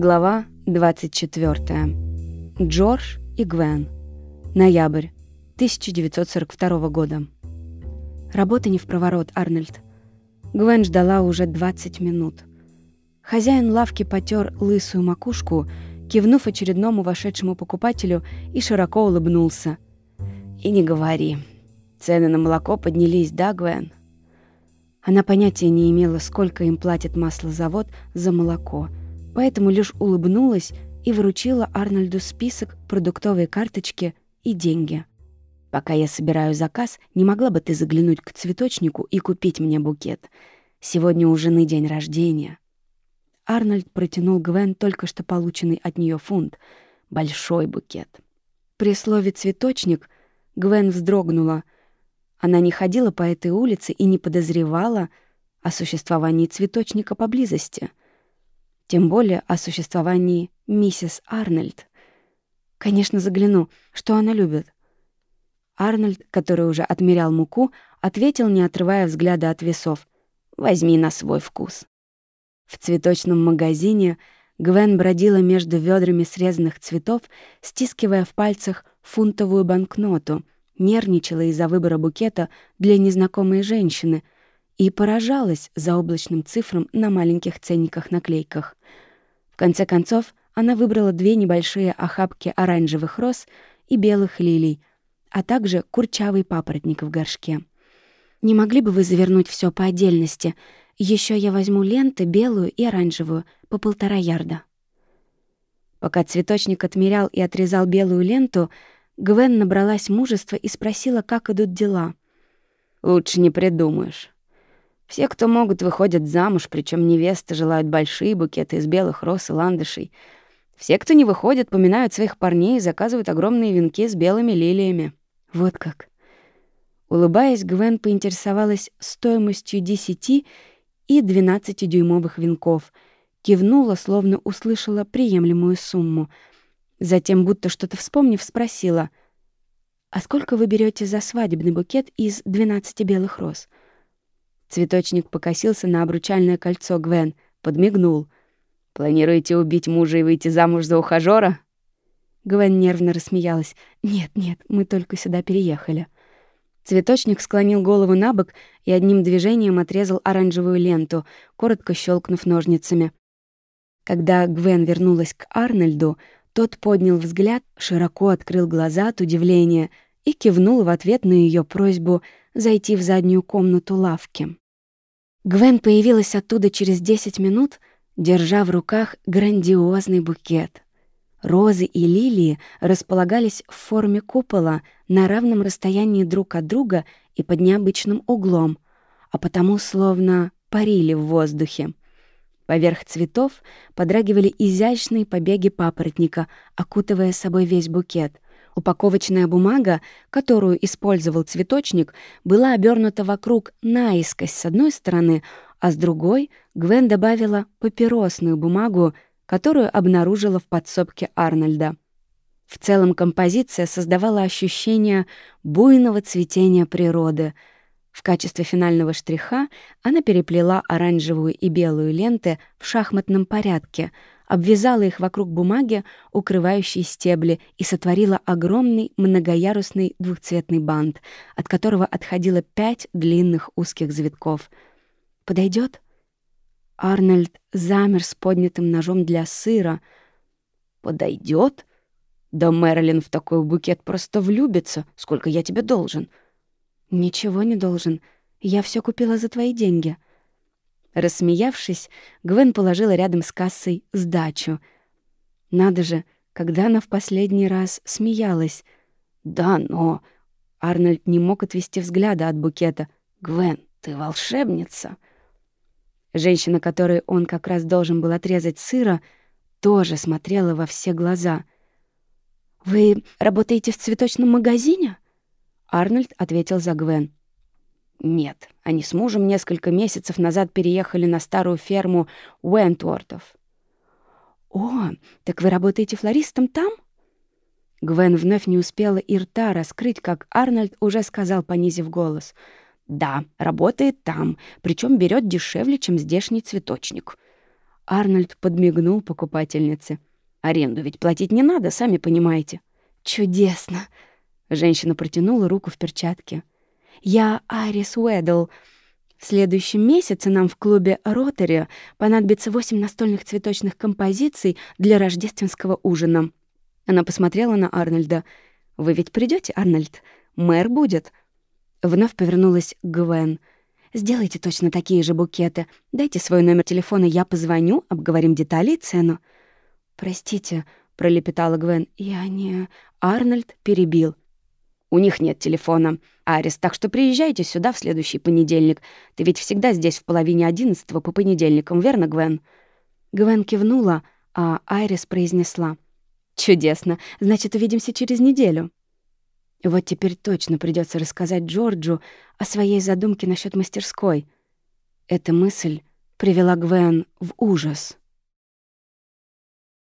Глава 24. Джордж и Гвен. Ноябрь 1942 года. Работа не в проворот, Арнольд. Гвен ждала уже 20 минут. Хозяин лавки потер лысую макушку, кивнув очередному вошедшему покупателю и широко улыбнулся. «И не говори. Цены на молоко поднялись, да, Гвен?» Она понятия не имела, сколько им платит маслозавод за молоко — поэтому лишь улыбнулась и вручила Арнольду список, продуктовые карточки и деньги. «Пока я собираю заказ, не могла бы ты заглянуть к цветочнику и купить мне букет? Сегодня у жены день рождения». Арнольд протянул Гвен только что полученный от нее фунт. Большой букет. При слове «цветочник» Гвен вздрогнула. Она не ходила по этой улице и не подозревала о существовании цветочника поблизости — тем более о существовании миссис Арнольд. Конечно, загляну, что она любит. Арнольд, который уже отмерял муку, ответил, не отрывая взгляда от весов. «Возьми на свой вкус». В цветочном магазине Гвен бродила между ведрами срезанных цветов, стискивая в пальцах фунтовую банкноту, нервничала из-за выбора букета для незнакомой женщины — и поражалась заоблачным цифрам на маленьких ценниках-наклейках. В конце концов, она выбрала две небольшие охапки оранжевых роз и белых лилий, а также курчавый папоротник в горшке. «Не могли бы вы завернуть все по отдельности? Еще я возьму ленты белую и оранжевую по полтора ярда». Пока цветочник отмерял и отрезал белую ленту, Гвен набралась мужества и спросила, как идут дела. «Лучше не придумаешь. Все, кто могут, выходят замуж, причем невесты желают большие букеты из белых роз и ландышей. Все, кто не выходит, поминают своих парней и заказывают огромные венки с белыми лилиями. Вот как. Улыбаясь, Гвен поинтересовалась стоимостью десяти и двенадцатидюймовых венков, кивнула, словно услышала приемлемую сумму. Затем, будто что-то вспомнив, спросила, «А сколько вы берете за свадебный букет из двенадцати белых роз?» Цветочник покосился на обручальное кольцо Гвен, подмигнул. «Планируете убить мужа и выйти замуж за ухажёра?» Гвен нервно рассмеялась. «Нет, нет, мы только сюда переехали». Цветочник склонил голову на бок и одним движением отрезал оранжевую ленту, коротко щелкнув ножницами. Когда Гвен вернулась к Арнольду, тот поднял взгляд, широко открыл глаза от удивления и кивнул в ответ на ее просьбу зайти в заднюю комнату лавки. Гвен появилась оттуда через 10 минут, держа в руках грандиозный букет. Розы и лилии располагались в форме купола на равном расстоянии друг от друга и под необычным углом, а потому словно парили в воздухе. Поверх цветов подрагивали изящные побеги папоротника, окутывая собой весь букет — Упаковочная бумага, которую использовал цветочник, была обернута вокруг наискось с одной стороны, а с другой Гвен добавила папиросную бумагу, которую обнаружила в подсобке Арнольда. В целом композиция создавала ощущение буйного цветения природы. В качестве финального штриха она переплела оранжевую и белую ленты в шахматном порядке — обвязала их вокруг бумаги, укрывающей стебли, и сотворила огромный многоярусный двухцветный бант, от которого отходило пять длинных узких завитков. Подойдет? Арнольд замер с поднятым ножом для сыра. Подойдет? Да Мэрилин в такой букет просто влюбится. Сколько я тебе должен? Ничего не должен. Я все купила за твои деньги. — Рассмеявшись, Гвен положила рядом с кассой сдачу. Надо же, когда она в последний раз смеялась. «Да, но...» Арнольд не мог отвести взгляда от букета. «Гвен, ты волшебница!» Женщина, которой он как раз должен был отрезать сыра, тоже смотрела во все глаза. «Вы работаете в цветочном магазине?» Арнольд ответил за Гвен. Нет, они с мужем несколько месяцев назад переехали на старую ферму Уэнтвортов. «О, так вы работаете флористом там?» Гвен вновь не успела и рта раскрыть, как Арнольд уже сказал, понизив голос. «Да, работает там, причем берет дешевле, чем здешний цветочник». Арнольд подмигнул покупательнице. «Аренду ведь платить не надо, сами понимаете». «Чудесно!» Женщина протянула руку в перчатке. «Я Айрис Уэддл. В следующем месяце нам в клубе «Ротари» понадобится восемь настольных цветочных композиций для рождественского ужина». Она посмотрела на Арнольда. «Вы ведь придете, Арнольд? Мэр будет». Вновь повернулась Гвен. «Сделайте точно такие же букеты. Дайте свой номер телефона, я позвоню, обговорим детали и цену». «Простите», — пролепетала Гвен, — «я не...» Арнольд перебил. «У них нет телефона, Арис, так что приезжайте сюда в следующий понедельник. Ты ведь всегда здесь в половине одиннадцатого по понедельникам, верно, Гвен?» Гвен кивнула, а Айрис произнесла. «Чудесно. Значит, увидимся через неделю». Вот теперь точно придется рассказать Джорджу о своей задумке насчет мастерской. Эта мысль привела Гвен в ужас.